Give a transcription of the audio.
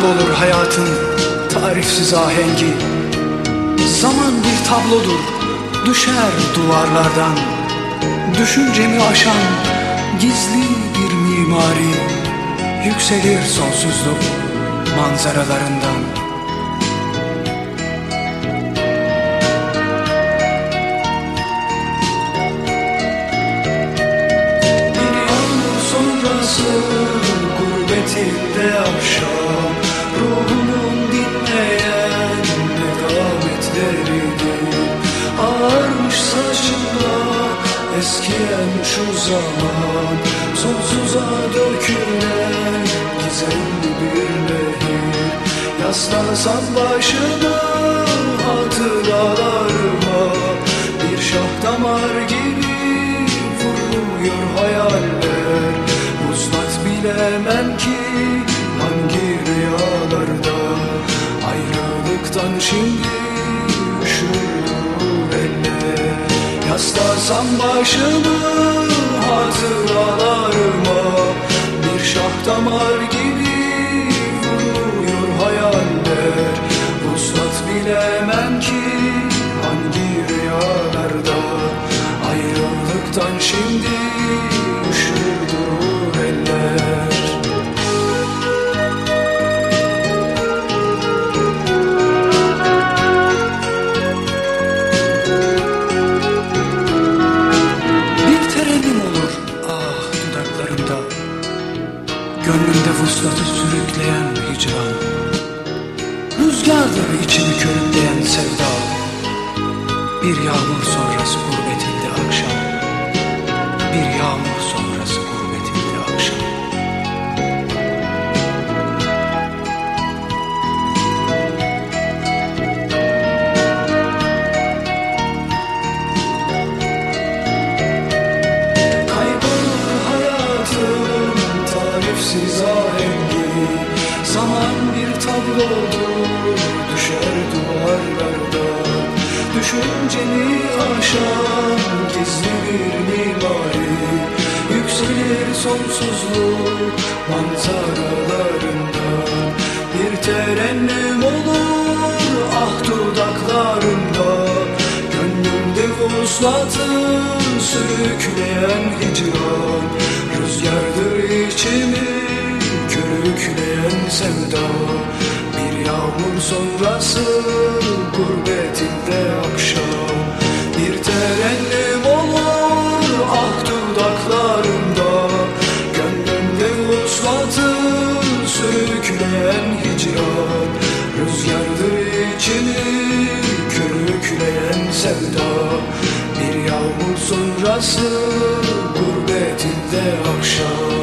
Kaybolur hayatın tarifsiz ahengi? Zaman bir tablodur düşer duvarlardan. Düşüncemi aşan gizli bir mimari Yükselir sonsuzluk manzaralarından. Bir yağmur sonrası gurbetinde akşam Ruhunun dinleyen nedametlerini Ağarmış saçında eskiyen şu zaman Sonsuza dökülen gizemli bir nehir. Yaslansam başımı hatıralarıma Bir şah damar gibi vuruyor hayaller. Uzat bilemem ki hangi şimdi üşür eller Yaslasam başımı hatıralarıma Bir şah damar gibi vuruyor hayaller. Vuslat bilemem ki hangi rüyalarda Ayrılıktan şimdi Rüzgardır içimi körükleyen sevda Bir yağmur sonrası gurbetinde Aşan gizli bir mimari. Yükselir sonsuzluk manzaralarında Bir terennüm olur ah dudaklarında. Gönlümde vuslatı sürükleyen hicran. Rüzgardır içimi körükleyen sevda. Bir yağmur sonrası gurbetinde akşam Bir terennüm olur ah dudaklarımda. Gönlümde vuslatı sürükleyen hicran. Rüzgardır içimi körükleyen sevda. Bir yağmur sonrası gurbetinde akşam